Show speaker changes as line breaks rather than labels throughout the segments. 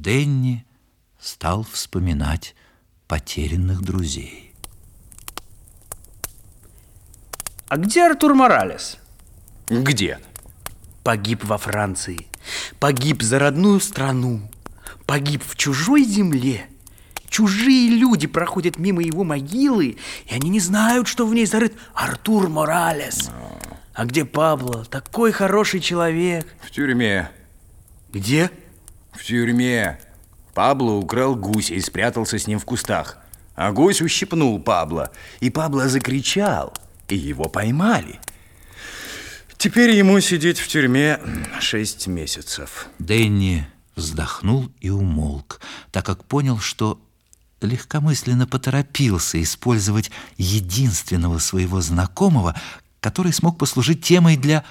Денни стал вспоминать потерянных друзей.
А где Артур Моралес?
Где?
Погиб во Франции. Погиб за родную страну. Погиб в чужой земле. Чужие люди проходят мимо его могилы, и они не знают, что в ней зарыт Артур Моралес. А где Пабло? Такой хороший человек.
В тюрьме.
Где?
В тюрьме. Пабло украл гуся и спрятался с ним в кустах. А гусь ущипнул Пабло, и Пабло закричал, и его поймали. Теперь ему сидеть в тюрьме шесть месяцев.
Дэнни вздохнул и умолк, так как понял, что легкомысленно поторопился использовать единственного своего знакомого, который смог послужить темой для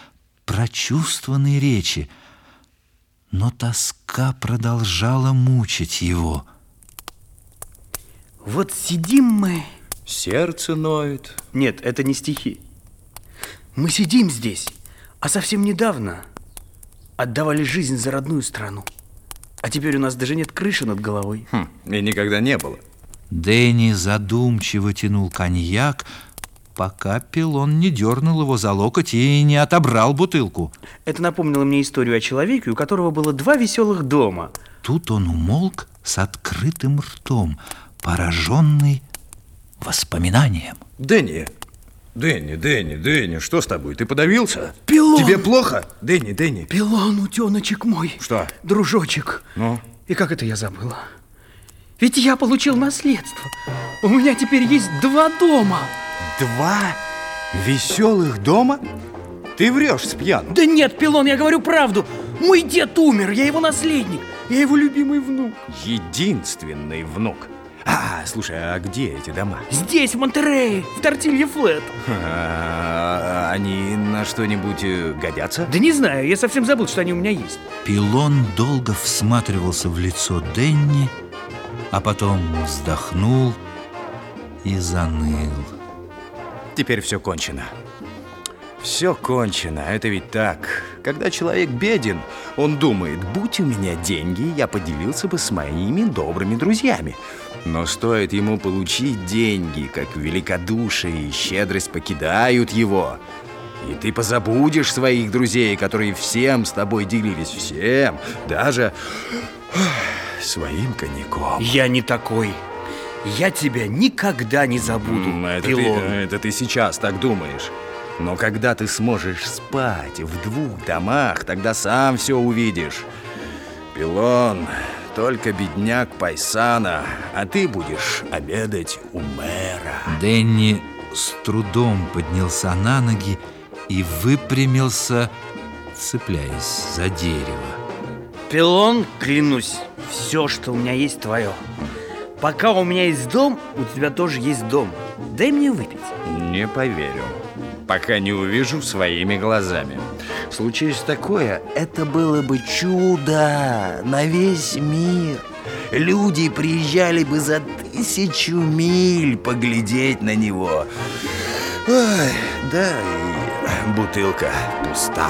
прочувствованной речи. Но тоска продолжала мучить его.
Вот сидим мы...
Сердце ноет.
Нет, это не стихи. Мы сидим здесь, а совсем недавно отдавали жизнь за родную страну. А теперь у нас даже нет крыши над головой.
Хм, и никогда не было.
Дэнни задумчиво тянул коньяк, пока Пилон не дернул его за локоть и не отобрал бутылку.
Это напомнило мне историю о человеке, у которого было два веселых дома.
Тут он умолк с открытым ртом, пораженный воспоминанием.
Дэнни, Дэнни, Дэнни, Дэнни, что с тобой? Ты подавился?
Пилон!
Тебе плохо? Дэнни, Дэнни.
Пилон, утеночек мой.
Что?
Дружочек.
Ну?
И как это я забыла? Ведь я получил наследство. У меня теперь есть два дома.
Два веселых дома? Ты врешь с пьяну.
Да нет, Пилон, я говорю правду. Мой дед умер, я его наследник. Я его любимый внук.
Единственный внук. А, слушай, а где эти дома?
Здесь, в Монтерее, в Тортилье Флет.
А, они на что-нибудь э, годятся?
Да не знаю, я совсем забыл, что они у меня есть.
Пилон долго всматривался в лицо Денни, а потом вздохнул и заныл.
Теперь все кончено. Все кончено, это ведь так. Когда человек беден, он думает, будь у меня деньги, я поделился бы с моими добрыми друзьями. Но стоит ему получить деньги, как великодушие и щедрость покидают его. И ты позабудешь своих друзей, которые всем с тобой делились, всем, даже своим коньяком.
Я не такой. Я тебя никогда не забуду,
это, ты,
Пилон.
это ты сейчас так думаешь. Но когда ты сможешь спать в двух домах, тогда сам все увидишь. Пилон, только бедняк Пайсана, а ты будешь обедать у мэра.
Дэнни с трудом поднялся на ноги и выпрямился, цепляясь за дерево.
Пилон, клянусь, все, что у меня есть, твое. Пока у меня есть дом, у тебя тоже есть дом. Дай мне выпить.
Не поверю, пока не увижу своими глазами. Случись такое, это было бы чудо на весь мир. Люди приезжали бы за тысячу миль поглядеть на него. Ой, да и бутылка пуста.